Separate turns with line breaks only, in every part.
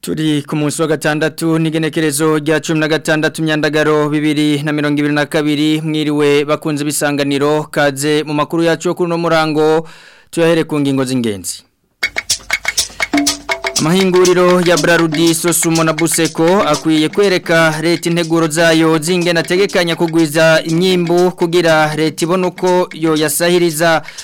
tariki ku munsi wa gatandatu n'igenekerezo rya cumi na gatandatu myandagaro bibiri na mirongo ibiri na kabiri mwiriwe bakunze ibisanganiro kaze mu makuru yacu yo kuri uno murango tuyahere ku ngingo z'ingenzi amahinguriro ya Brarudi Sosumo na Buseko akwiye kwereka leta integuro zayo zingena ategekanya kugwiza imyimbu kugira leta ibone yo yasahiriza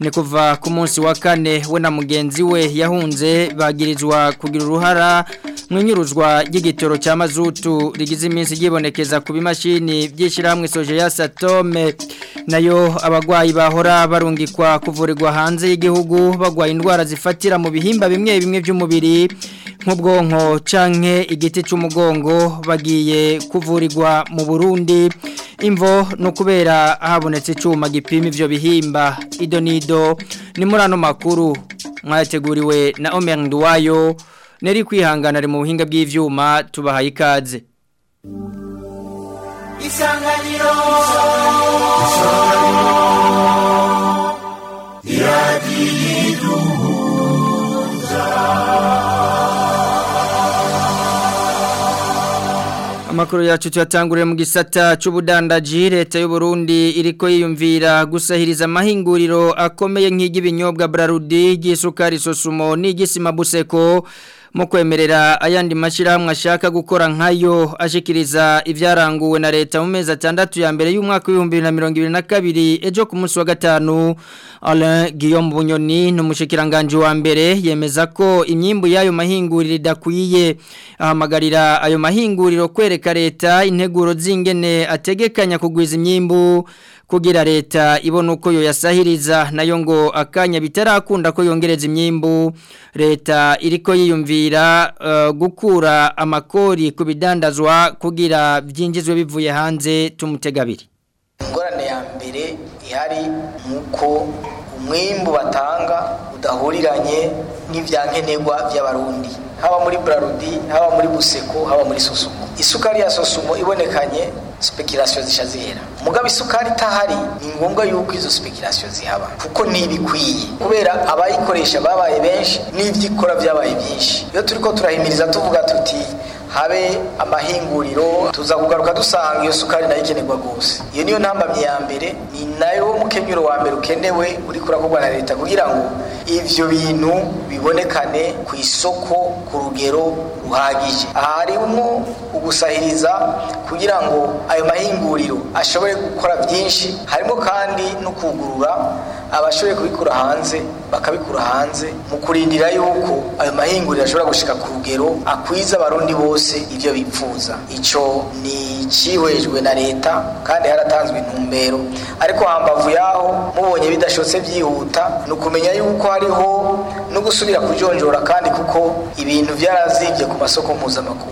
ni kuva ku munsi wa kane we na mugenzi we yahunze bagirizwa kugira uruhara mu inyuruzwa ry'igitoro cya mazutu rigize iminsi ryibonekeza ku bimashini by'ishyirahamwe soje ya satome nayo abarwayi bahora barungikwa kuvurirwa hanze y'igihugu barwaye indwara zifatira mu bihimba bimwe bimwe by'umubiri nk'ubwonko canke igiti cy'umugongo bagiye kuvurirwa mu Burundi imvo no kubera habonetse icyuma gipima ibyo bihimba idonido ni muri makuru mwateguriwe na Omer Nduwayo neri kwihangana ari mu buhinga bw'ibyuma tubahaye ikaze
isanganiro
Amakuru yacu tuyatangurira mu gisata cy'ubudandaji leta y'u Burundi iriko yiyumvira gusahiriza amahinguriro akomeye nk'igibinyobwa Brarudi, gisukari sosumo n'igisima buseko mu kwemerera ayandi mashyirahamwe ashaka gukora nkayo ashikiriza ibyaranguwe na leta mu mezi atandatu ya mbere y'umwaka w'ibihumbi bibiri na mirongo na kabiri ejo ku munsi wa gatanu Alain Guillaume Bunyoni ni wa mbere yemeza ko imyimbu y'ayo mahinguriro idakwiye ahamagarira ayo mahinguriro kwereka leta integuro z'ingene ategekanya kugwiza imyimbu kugira leta ibona uko yo yasahiriza nayo ngo akanya bitarakunda ko yongereza imyimbu leta iriko yiyumvira bitabira eh, gukura amakori ku bidandazwa kugira byinjizwe bivuye hanze tumutegabiri
ingorane ya mbere ihari ni uko batanga udahuriranye n'ibyankenerwa by'abarundi haba muri burarudi haba muri buseko haba muri sosumo isukari ya sosumo ibonekanye speculation zisha zihera mugabo isukari itahari ni ngombwa yuko izo speculation zihaba kuko ntibikwiye kubera abayikoresha babaye benshi n'ibyikora byabaye byinshi iyo turi ko turahimiriza tuvuga tuti habe amahinguriro tuza kugaruka dusanga iyo sukari nayo ikenerwa rwose iyo niyo ntambamye ya mbere ni nayo mukenyuro wa mbere ukenewe uri kurakorwa na leta kugira ngo ibyo bintu bibonekane ku isoko ku rugero ruhagije harimwo ugusahiriza kugira ngo ayo mahinguriro ashobore gukora byinshi harimo kandi no kugurura abashoboye kubikura hanze bakabikura hanze mu kurindira yuko ayo mahinguriro ashobora gushika ku rugero akwiza abarundi bose ibyo bipfuza icyo ni cihwejwe na leta kandi haratanzwe intumbero ariko hambavu yaho mubonye bidashotse byihuta ni ukumenya yuko hariho no gusubira kujonjora kandi kuko ibintu byarazibye ku masoko mpuzamakungu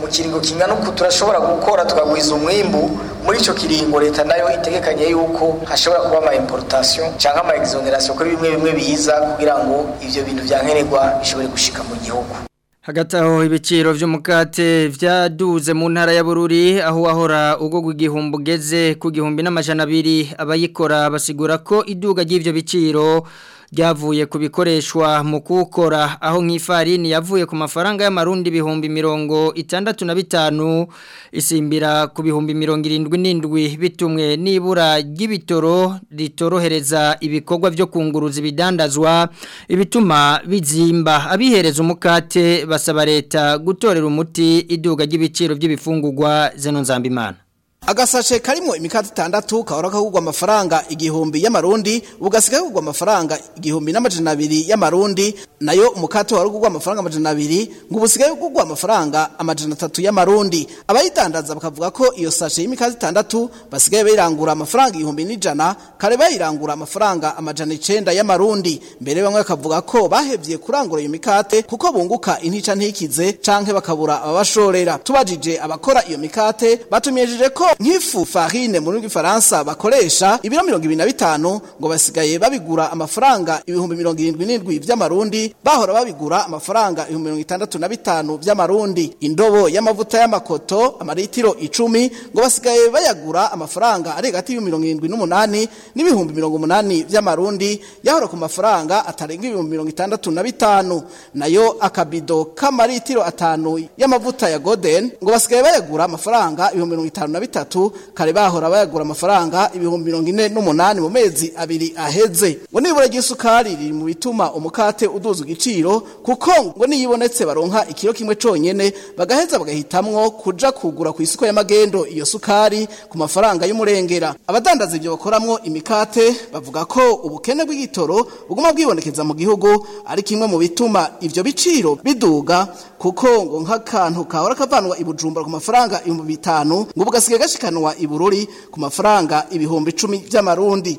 mu kiringo kingana uku turashobora gukora tukagwiza umwimbu muri icyo kiringo leta nayo itegekanye yuko hashobora kuba ama importation cyangwa ama exoneration kuri bimwe bimwe biza kugira ngo ibyo bintu vyankenerwa bishobore gushika mu gihugu
hagati aho ibiciro by'umukate byaduze mu ntara ya bururi aho wahora ugwa igihumbi ugeze ku gihumbi n'amajana abiri abayikora basigura ko iduga ry'ibyo biciro byavuye ku bikoreshwa mu kukora aho nk'ifarini yavuye ku mafaranga y'amarundi ibihumbi mirongo itandatu na bitanu isimbira ku bihumbi mirongo irindwi n'indwi bitumwe n'ibura ry'ibitoro ritorohereza ibikorwa byo kunguruza ibidandazwa ibituma bizimba abihereza umukate basaba leta gutorera umuti iduga ry'ibiciro by'ibifungugwa zeno nzambimana
agasashe karimo imikati itandatu kahora kagurwa amafaranga igihumbi y'amarundi ugasigaye kugurwa amafaranga igihumbi n'amajana abiri y'amarundi nayo umukati wari ugurwa amafaranga amajana abiri ngo ubusigaye kugurwa amafaranga amajana atatu y'amarundi abayitandaza bakavuga ko iyo sashe y'imikati itandatu basigaye bayirangura amafaranga igihumbi n'ijana kare bayirangura amafaranga amajana icyenda y'amarundi mbere bamwe bakavuga ko bahebye kurangura iyo mikate kuko bunguka intica ntikize canke bakabura ababashorera tubajije abakora iyo mikate batumejeje ko nk'ifu farine mu rw'ifaransa bakoresha ibiro mirongo ibiri na bitanu ngo basigaye babigura amafaranga ibihumbi mirongo irindwi n'indwi by'amarundi bahora babigura amafaranga ibihumbi mirongo itandatu na bitanu by'amarundi indobo y'amavuta y'amakoto amaritiro icumi ngo basigaye bayagura amafaranga ari hagati y'ibihumbi mirongo irindwi n'umunani n'ibihumbi mirongo umunani by'amarundi yahora ku mafaranga atarenga ibihumbi mirongo itandatu na bitanu nayo akabido k'amaritiro atanu y'amavuta ya godeni ngo basigaye bayagura amafaranga ibihumbi mirongo itanu na bitatu gatatu kare bahora bayagura amafaranga ibihumbi mirongo ine n'umunani mu mezi abiri aheze ngo nibura ry'isukari riri mu bituma umukate uduza igiciro kuko ngo niyibonetse baronka ikiro kimwe cyonyine bagaheza bagahitamwo kuja kugura ku isoko y'amagendo iyo sukari ku mafaranga y'umurengera abadandaza ibyo bakoramwo imikate bavuga ko ubukene bw'igitoro buguma bwibonekeza mu gihugu ari kimwe mu bituma ibyo biciro biduga kuko ngo nk'akantu kahora kavanwa i bujumbura ku mafaranga ibihumbi bitanu ngo bugasigaye gashikanwa i bururi ku mafaranga ibihumbi icumi
by'amarundi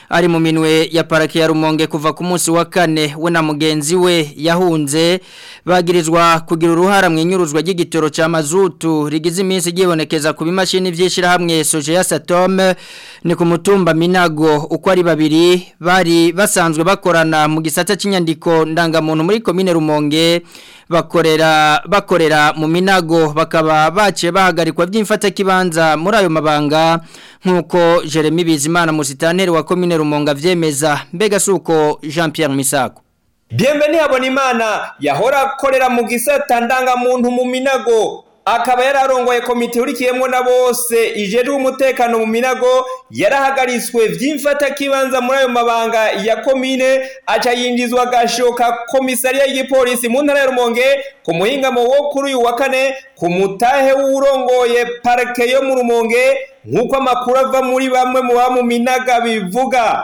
ari mu minwe ya parake ya rumonge kuva ku munsi wa kane we na mugenzi we yahunze bagirizwa kugira uruhara mu inyuruzwa ry'igitoro cya mazutu rigize iminsi gibonekeza ku bimashini by'ishyirahamwe soje ya satome ni ku mutumba minago uko ari babiri bari basanzwe bakorana mu gisata cy'inyandiko ndangamuntu muri komine rumonge bakorera bakorera mu minago bakaba baciye bahagarikwa by'imfata kibanza muri ayo mabanga nkuko Jeremy Bizimana musitaneri wa commune Rumonga vyemeza mbega suko Jean Pierre Misako
Bienvenue Abonimana yahora akorera mu gisata ndangamuntu mu minago akaba yararongoye komite ihurikiyemo na bose ijejwe umutekano mu minago yarahagaritswe by'imfatakibanza muri ayo mabanga ya komine aca yinjizwa agasho ka komisariya y'igipolisi mu ntara ya rumonge ku muhingamo wo kuri uyu wa kane ku mutahe w'urongoye parike yo mu rumonge nk'uko amakuru ava muri bamwe mu Minaga bivuga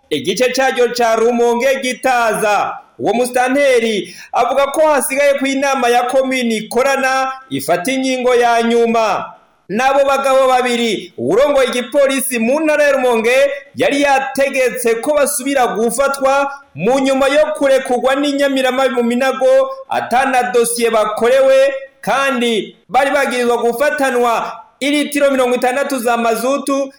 igice cyaryo cya rumonge gitaza uwo musitanteri avuga ko hasigaye ku inama ya komini ikorana ifata inkingo ya nyuma n'abo bagabo babiri urongoye igipolisi mu ntara ya rumonge yari yategetse ko basubira gufatwa mu nyuma yo kurekurwa n'inyamirama mu minago atana dosiye bakorewe kandi bari bagirizwa gufatanwa iritiro mirongo itandatu za mazutu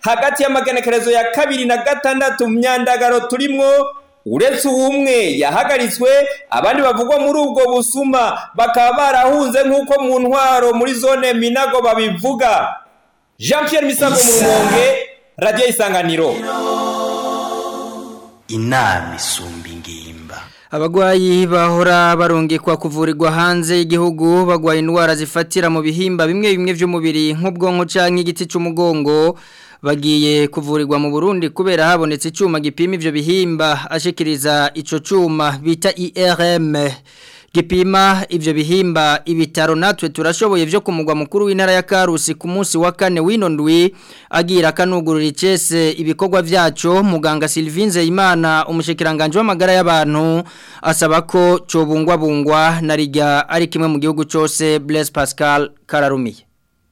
hagati y'amagenekerezo ya kabiri na gatandatu myandagaro turimwo uretse ubumwe yahagaritswe abandi bavugwa muri ubwo busuma bakaba barahunze nk'uko mu ntwaro muri zone minago babivuga jean Pierre misago mu rumonge radiyo isanganiro
inama isumba ingimba
abagwayi bahora barongekwa kuvurirwa hanze y'igihugu bagwaye indwara zifatira mu bihimba bimwe bimwe by'umubiri nk'ubwonko cyangwa igiti cy'umugongo bagiye kuvurirwa mu Burundi kubera habonetse icyuma gipima ivyo bihimba ashikiriza ico cyuma bita IRM gipima ivyo bihimba ibitaro natwe turashoboye vyo kumugwa mukuru w'intara ya Karusi ku munsi wa kane wino agira kanugurura icese ibikorwa vyaco muganga Silvinze Imana umushikiranganje w'amagara y'abantu asaba ko cobungwa bungwa narijya ari kimwe mu gihugu cose Blaise Pascal Kararumiye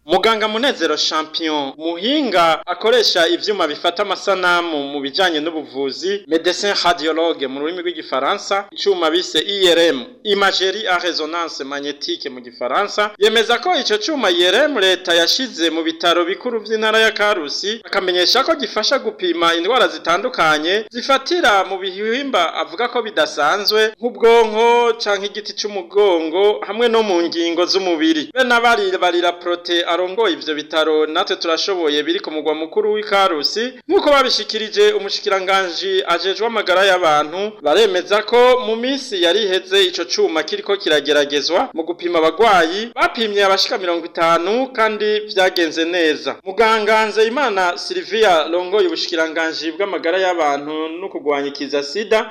muganga munezero champion muhinga akoresha ivyuma bifata amasanamu mu bijanye n'ubuvuzi medecin radiologue mu rurimi rw'igifaransa icuma bise IRM imagerie a resonance magnétique mu gifaransa yemeza ko icyo cuma IRM leta yashize mu bitaro bikuru by’intara ya Karusi akamenyesha ko gifasha gupima indwara zitandukanye zifatira mu bihimba avuga ko bidasanzwe nk'ubwonko canke igiti cy'umugongo hamwe no mu ngingo z'umubiri be nabari barira prote arongoye ivyo bitaro natwe turashoboye biri ku mugwa mukuru w'ikarusi nk'uko babishikirije umushikiranganji ajejwe amagara y'abantu baremeza ko mu minsi yari iheze ico cuma kiriko kirageragezwa mu gupima abagwayi bapimye abashika mirongo itanu kandi vyagenze neza muganga Nzeyimana Silvia longoye ubushikiranganji bw'amagara y'abantu no kugwanya ikiza sida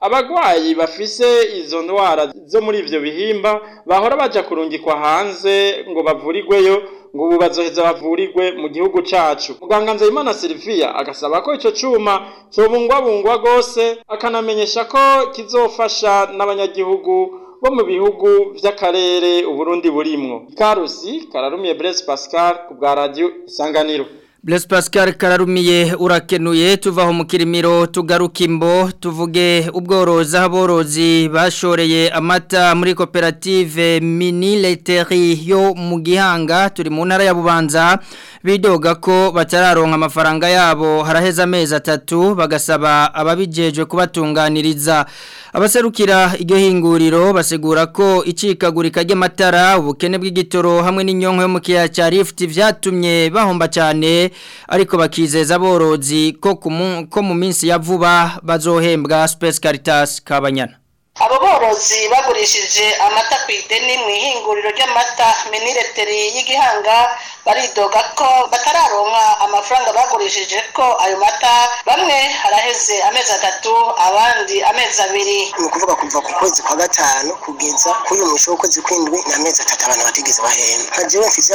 abarwayi bafise izo ndwara zo muri ivyo bihimba bahora baja kurungikwa hanze ngo bavurigweyo ngo ubu bazoheza bavurigwe mu gihugu cacu muganga nzeyimana sylvia agasaba ko ico cuma cobungwabungwa gose akanamenyesha ko kizofasha n'abanyagihugu bo mu bihugu vy'akarere uburundi burimwo ikarusi kararumye blaise pascal ku bwa radio isanganiro
Blaise Pascal kararumiye urakenuye tuvaho mu kirimiro tugarukimbo tuvuge ubworozi aborozi bashoreye amata muri koperative mini leteri yo mu gihanga turi mu ntara ya bubanza bidoga ko batararonka amafaranga yabo haraheza amezi atatu bagasaba ababijejwe kubatunganiriza abaserukira iryo hinguriro basigura ko icikagurika ry'amatara ubukene bw'igitoro hamwe n'inyonko yo mu kiyaga cya rifuti byatumye bahomba cyane ariko bakizeza borozi ko mu minsi ya vuba bazohembwa Space Caritas kabanyana
abo borozi bagurishije amata ku ideni mu ihinguriro ry'amata menireteri y'igihanga baridoga ko batararonka amafaranga bakoresheje ko ayo mata bamwe haraheze amezi atatu abandi amezi abiri
ni ukuvuga kuva ku kwezi kwa gatanu kugeza kuri uyu musho w'ukwezi kw'indwi ni amezi atatu abantu batigeze bahembwa nka jewe mfise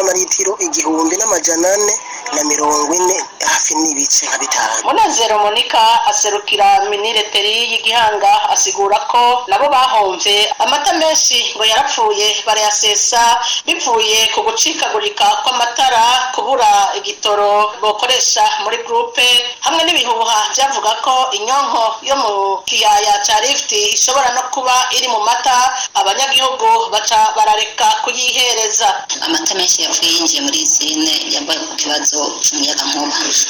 igihumbi n'amajana ane na mirongo ine hafi n'ibice nka bitanu
munezero monika aserukira minireteri y'igihanga asigura ko nabo bahomvye amata menshi ngo yarapfuye barayasesa bivuye ku gucikagurika kw'amata amatara kubura igitoro bakoresha muri gurupe hamwe n'ibihuha byavuga ko inyonko yo mu kiyaya cya lifuti ishobora no kuba iri mu mata abanyagihugu baca barareka kuyihereza
amata menshi yapfuye yinjiye muri izine yarwaye ku kibazo cy'umuyagankuba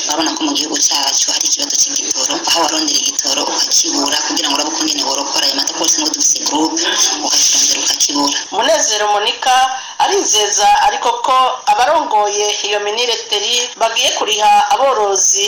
urabona ko mu gihugu cyacu hari ikibazo cy'igitoro aho warondera igitoro ukakibura kugira ngo urabe ukungene worokora mata kose ngo dufise gurupe ukakirondera ukakibura
umunezero munika arizeza ariko ko abarongoye iyo minireteri bagiye kuriha aborozi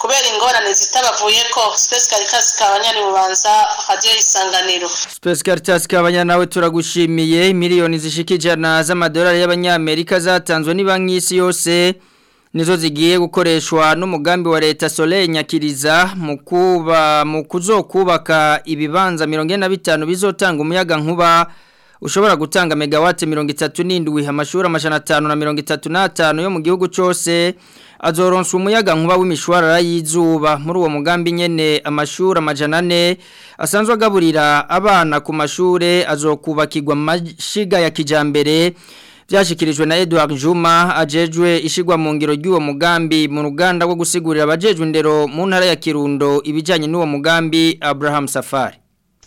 kubera ingorane zitabavuyeko special Caritas Kabanya Rubanza Radio Isanganiro
Space Caritas Kabanya nawe turagushimiye miliyoni zishika ijana z'amadolari y'abanyamerika zatanzwe ni banki y'isi yose nizo zigiye gukoreshwa n'umugambi wa leta Soleil Nyakiriza mu kuba mu kuzokubaka ibibanza 105 bizotanga umuyaga nkuba ushobora gutanga megawati mirongo itatu n'indwi amashuri mashana atanu na mirongo itatu n'atanu yo mu gihugu cyose azoronswa umuyaga nkuba w'imishwarara y'izuba muri uwo mugambi nyene amashuri amajana ane asanzwe agaburira abana ku mashuri azokubakirwa mashiga ya kijambere byashyikirijwe na Edouard Juma ajejwe ishigwa mu ngiro ry'uwo mugambi mu ruganda rwo gusigurira abajejwe indero mu ntara ya kirundo ibijyanye n'uwo mugambi Abraham Safari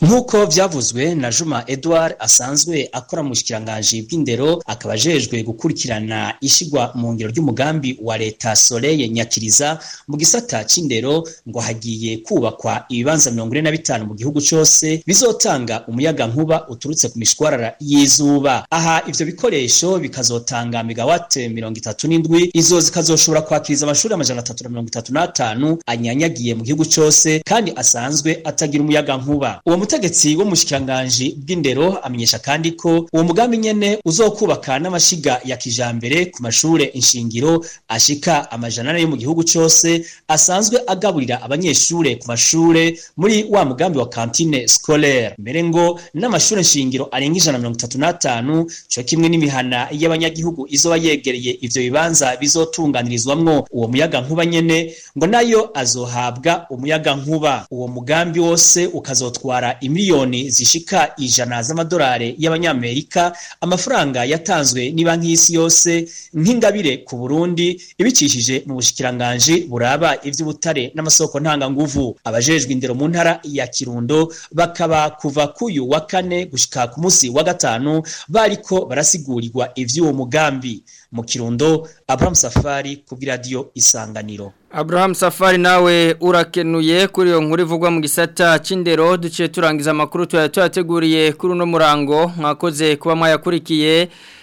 nk'uko byavuzwe na Juma Edouard asanzwe akora mu bushikiranganji bw'indero akaba ajejwe gukurikirana ishigwa mu ngiro ry'umugambi wa leta Soleil Nyakiriza mu gisata c'indero ngo hagiye kubakwa ibibanza mirongo ine na bitanu mu gihugu cyose bizotanga umuyaga nkuba uturutse ku mishwarara y'izuba aha ibyo bikoresho bikazotanga megawate mirongo itatu n'indwi izo zikazoshobora kwakiriza amashuri amajana atatu na mirongo itatu n'atanu anyanyagiye mu gihugu cyose kandi asanzwe atagira umuyaga nkuba uwo umutegetsi w'umushikiranganji bw'indero amenyesha kandi ko uwo mugambi nyene uzokubaka n'amashiga ya kijambere ku mashuri inshingiro ashika amajana ane yo mu gihugu cyose asanzwe agaburira abanyeshuri ku mashuri muri wa mugambi wa kantine scolaire mbere ngo n'amashure nshingiro arenga ijana mirongo itatu n'atanu co kimwe n'imihana y'abanyagihugu izoba yegereye ibyo bibanza bizotunganirizwamo uwo muyaga nkuba nyene ngo nayo azohabwa umuyaga nkuba uwo mugambi wose ukazotwara imiliyoni zishika ijana z'amadolari y'abanyamerika amafaranga yatanzwe n'ibanki y'isi yose nk'ingabire ku Burundi ibicishije mu bushikiranganji buraba iby’ubutare n'amasoko ntanganguvu abajejwe indero mu ntara ya Kirundo bakaba kuva kuyu wa kane gushika ku munsi wa gatanu bariko barasigurirwa iby’uwo mugambi mu Kirundo Abramu Safari ku radio Isanganiro
Abraham Safari nawe urakenuye kuri iyo nkuru ivugwa mu gisata cy'indero duciye turangiza amakuru tuya tuyateguriye kuri uno murango mwakoze kuba mwayakurikiye